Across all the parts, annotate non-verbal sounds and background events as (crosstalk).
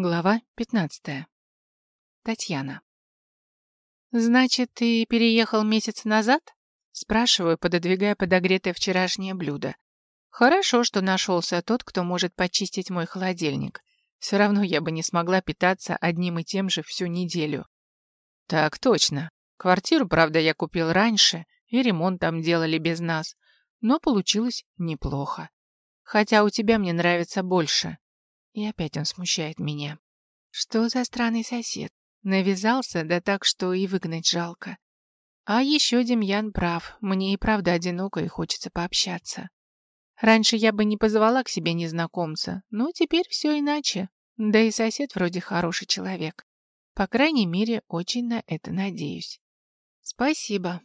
Глава 15. Татьяна. «Значит, ты переехал месяц назад?» Спрашиваю, пододвигая подогретое вчерашнее блюдо. «Хорошо, что нашелся тот, кто может почистить мой холодильник. Все равно я бы не смогла питаться одним и тем же всю неделю». «Так точно. Квартиру, правда, я купил раньше, и ремонт там делали без нас. Но получилось неплохо. Хотя у тебя мне нравится больше. И опять он смущает меня. Что за странный сосед? Навязался, да так, что и выгнать жалко. А еще Демьян прав, мне и правда одиноко и хочется пообщаться. Раньше я бы не позвала к себе незнакомца, но теперь все иначе. Да и сосед вроде хороший человек. По крайней мере, очень на это надеюсь. Спасибо.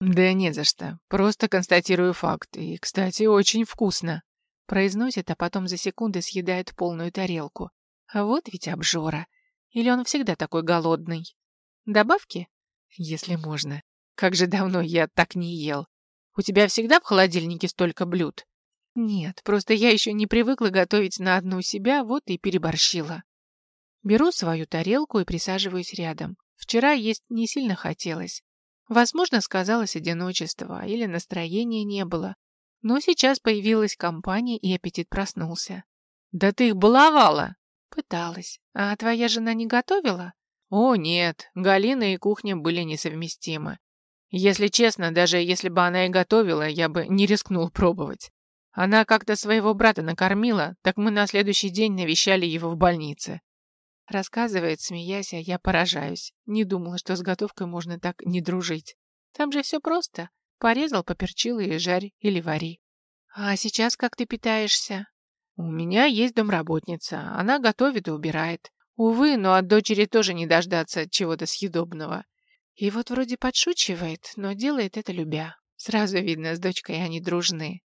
Да не за что. Просто констатирую факт. И, кстати, очень вкусно. Произносит, а потом за секунды съедает полную тарелку. А вот ведь обжора. Или он всегда такой голодный? Добавки? Если можно. Как же давно я так не ел. У тебя всегда в холодильнике столько блюд? Нет, просто я еще не привыкла готовить на одну себя, вот и переборщила. Беру свою тарелку и присаживаюсь рядом. Вчера есть не сильно хотелось. Возможно, сказалось одиночество или настроения не было. Но сейчас появилась компания, и аппетит проснулся. «Да ты их баловала!» «Пыталась. А твоя жена не готовила?» «О, нет, Галина и кухня были несовместимы. Если честно, даже если бы она и готовила, я бы не рискнул пробовать. Она как-то своего брата накормила, так мы на следующий день навещали его в больнице». Рассказывает, смеясь, а я поражаюсь. Не думала, что с готовкой можно так не дружить. Там же все просто. Порезал, поперчил и жарь или вари. А сейчас как ты питаешься? У меня есть домработница. Она готовит и убирает. Увы, но от дочери тоже не дождаться чего-то съедобного. И вот вроде подшучивает, но делает это любя. Сразу видно, с дочкой они дружны.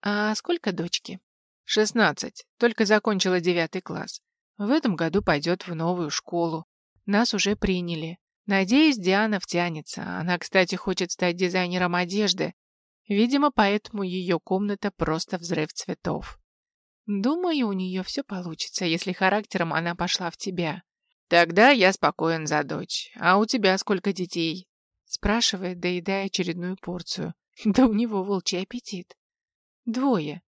А сколько дочки? Шестнадцать. Только закончила девятый класс. В этом году пойдет в новую школу. Нас уже приняли. Надеюсь, Диана втянется. Она, кстати, хочет стать дизайнером одежды. Видимо, поэтому ее комната просто взрыв цветов. Думаю, у нее все получится, если характером она пошла в тебя. Тогда я спокоен за дочь. А у тебя сколько детей? Спрашивает, доедая очередную порцию. (laughs) Да у него волчий аппетит. Двое.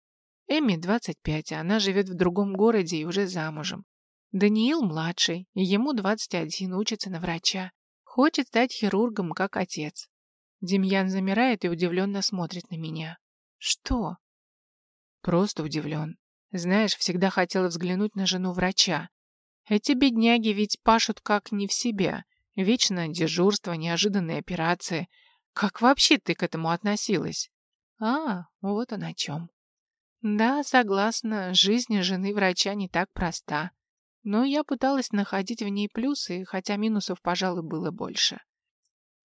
Эми 25, а она живет в другом городе и уже замужем. Даниил младший, ему 21, учится на врача. Хочет стать хирургом, как отец. Демьян замирает и удивленно смотрит на меня. Что? Просто удивлен. Знаешь, всегда хотела взглянуть на жену врача. Эти бедняги ведь пашут как не в себя. Вечно дежурство, неожиданные операции. Как вообще ты к этому относилась? А, вот он о чем. Да, согласна, жизнь жены врача не так проста но я пыталась находить в ней плюсы, хотя минусов, пожалуй, было больше.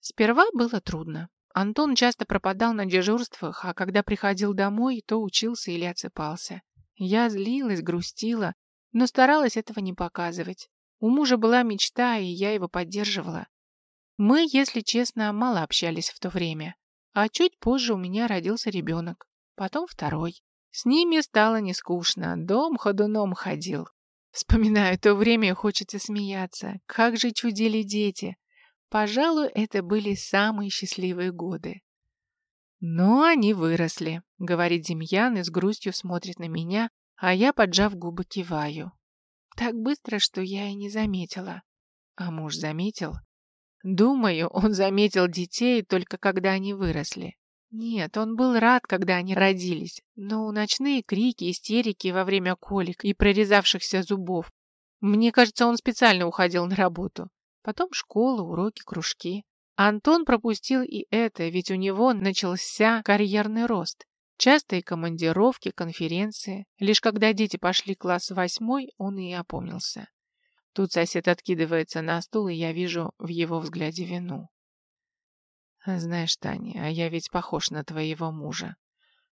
Сперва было трудно. Антон часто пропадал на дежурствах, а когда приходил домой, то учился или отсыпался. Я злилась, грустила, но старалась этого не показывать. У мужа была мечта, и я его поддерживала. Мы, если честно, мало общались в то время. А чуть позже у меня родился ребенок, потом второй. С ними стало не скучно, дом ходуном ходил. Вспоминаю то время, хочется смеяться. Как же чудили дети. Пожалуй, это были самые счастливые годы. Но они выросли, говорит Демьян и с грустью смотрит на меня, а я, поджав губы, киваю. Так быстро, что я и не заметила. А муж заметил? Думаю, он заметил детей только когда они выросли. Нет, он был рад, когда они родились, но ночные крики, истерики во время колик и прорезавшихся зубов. Мне кажется, он специально уходил на работу. Потом школа, уроки, кружки. Антон пропустил и это, ведь у него начался карьерный рост. Частые командировки, конференции. Лишь когда дети пошли класс восьмой, он и опомнился. Тут сосед откидывается на стул, и я вижу в его взгляде вину. Знаешь, Таня, а я ведь похож на твоего мужа.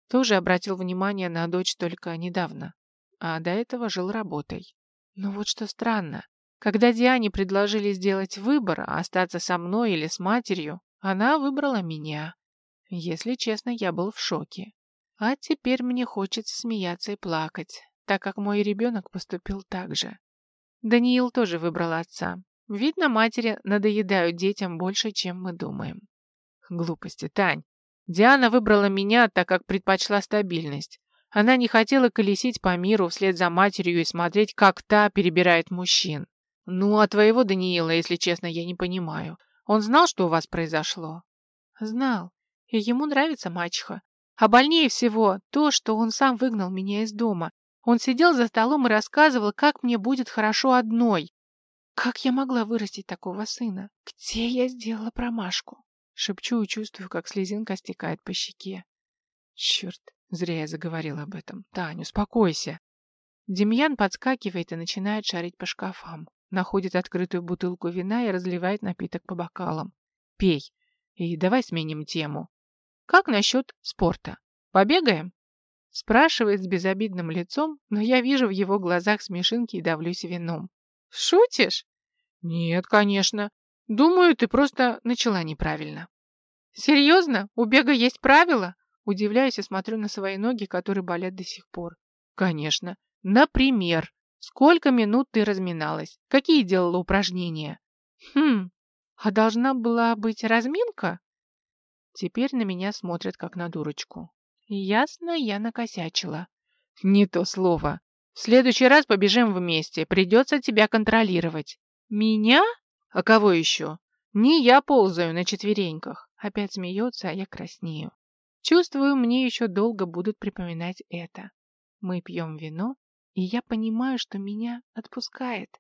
Тоже обратил внимание на дочь только недавно, а до этого жил работой. Но вот что странно. Когда Диане предложили сделать выбор, остаться со мной или с матерью, она выбрала меня. Если честно, я был в шоке. А теперь мне хочется смеяться и плакать, так как мой ребенок поступил так же. Даниил тоже выбрал отца. Видно, матери надоедают детям больше, чем мы думаем. Глупости, Тань. Диана выбрала меня, так как предпочла стабильность. Она не хотела колесить по миру вслед за матерью и смотреть, как та перебирает мужчин. Ну, а твоего Даниила, если честно, я не понимаю. Он знал, что у вас произошло? Знал. И ему нравится мачеха. А больнее всего то, что он сам выгнал меня из дома. Он сидел за столом и рассказывал, как мне будет хорошо одной. Как я могла вырастить такого сына? Где я сделала промашку? Шепчу и чувствую, как слезинка стекает по щеке. Черт, зря я заговорила об этом. Тань, успокойся. Демьян подскакивает и начинает шарить по шкафам. Находит открытую бутылку вина и разливает напиток по бокалам. Пей. И давай сменим тему. Как насчет спорта? Побегаем? Спрашивает с безобидным лицом, но я вижу в его глазах смешинки и давлюсь вином. Шутишь? Нет, конечно. Думаю, ты просто начала неправильно. Серьезно? У бега есть правила? Удивляюсь и смотрю на свои ноги, которые болят до сих пор. Конечно. Например, сколько минут ты разминалась? Какие делала упражнения? Хм, а должна была быть разминка? Теперь на меня смотрят, как на дурочку. Ясно, я накосячила. Не то слово. В следующий раз побежим вместе. Придется тебя контролировать. Меня? А кого еще? Не я ползаю на четвереньках. Опять смеется, а я краснею. Чувствую, мне еще долго будут припоминать это. Мы пьем вино, и я понимаю, что меня отпускает.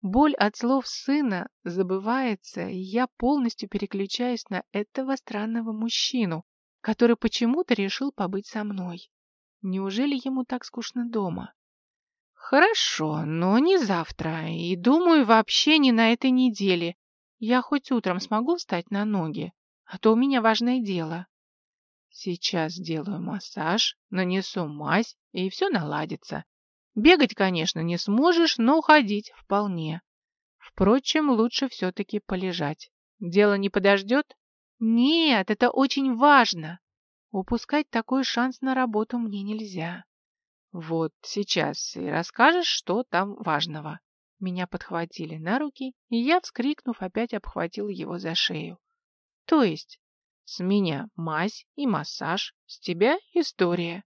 Боль от слов сына забывается, и я полностью переключаюсь на этого странного мужчину, который почему-то решил побыть со мной. Неужели ему так скучно дома? Хорошо, но не завтра, и, думаю, вообще не на этой неделе. Я хоть утром смогу встать на ноги, а то у меня важное дело. Сейчас сделаю массаж, нанесу мазь, и все наладится. Бегать, конечно, не сможешь, но ходить вполне. Впрочем, лучше все-таки полежать. Дело не подождет? Нет, это очень важно. Упускать такой шанс на работу мне нельзя. Вот сейчас и расскажешь, что там важного. Меня подхватили на руки, и я, вскрикнув, опять обхватила его за шею. То есть, с меня мазь и массаж, с тебя история.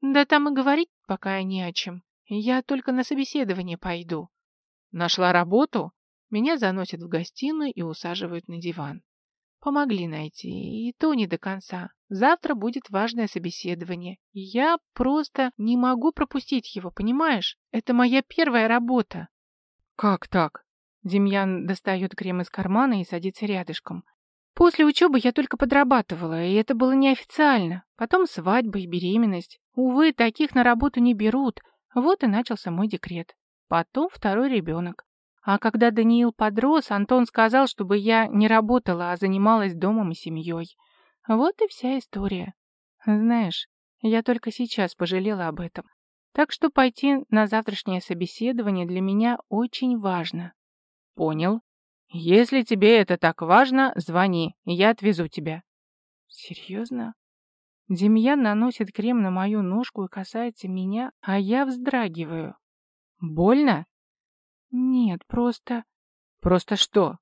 Да там и говорить пока не о чем. Я только на собеседование пойду. Нашла работу? Меня заносят в гостиную и усаживают на диван. Помогли найти, и то не до конца. Завтра будет важное собеседование, и я просто не могу пропустить его, понимаешь? Это моя первая работа. Как так? Демьян достает крем из кармана и садится рядышком. После учебы я только подрабатывала, и это было неофициально. Потом свадьба и беременность. Увы, таких на работу не берут. Вот и начался мой декрет. Потом второй ребенок. А когда Даниил подрос, Антон сказал, чтобы я не работала, а занималась домом и семьей. Вот и вся история. Знаешь, я только сейчас пожалела об этом. Так что пойти на завтрашнее собеседование для меня очень важно. Понял. Если тебе это так важно, звони, я отвезу тебя. Серьезно? Демьян наносит крем на мою ножку и касается меня, а я вздрагиваю. Больно? Нет, просто... Просто что?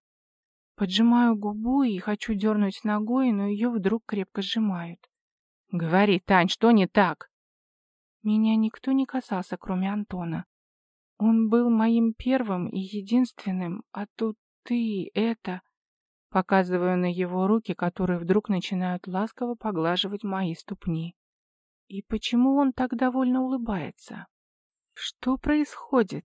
Поджимаю губу и хочу дернуть ногой, но ее вдруг крепко сжимают. Говори, Тань, что не так? Меня никто не касался, кроме Антона. Он был моим первым и единственным, а тут ты, это... Показываю на его руки, которые вдруг начинают ласково поглаживать мои ступни. И почему он так довольно улыбается? Что происходит?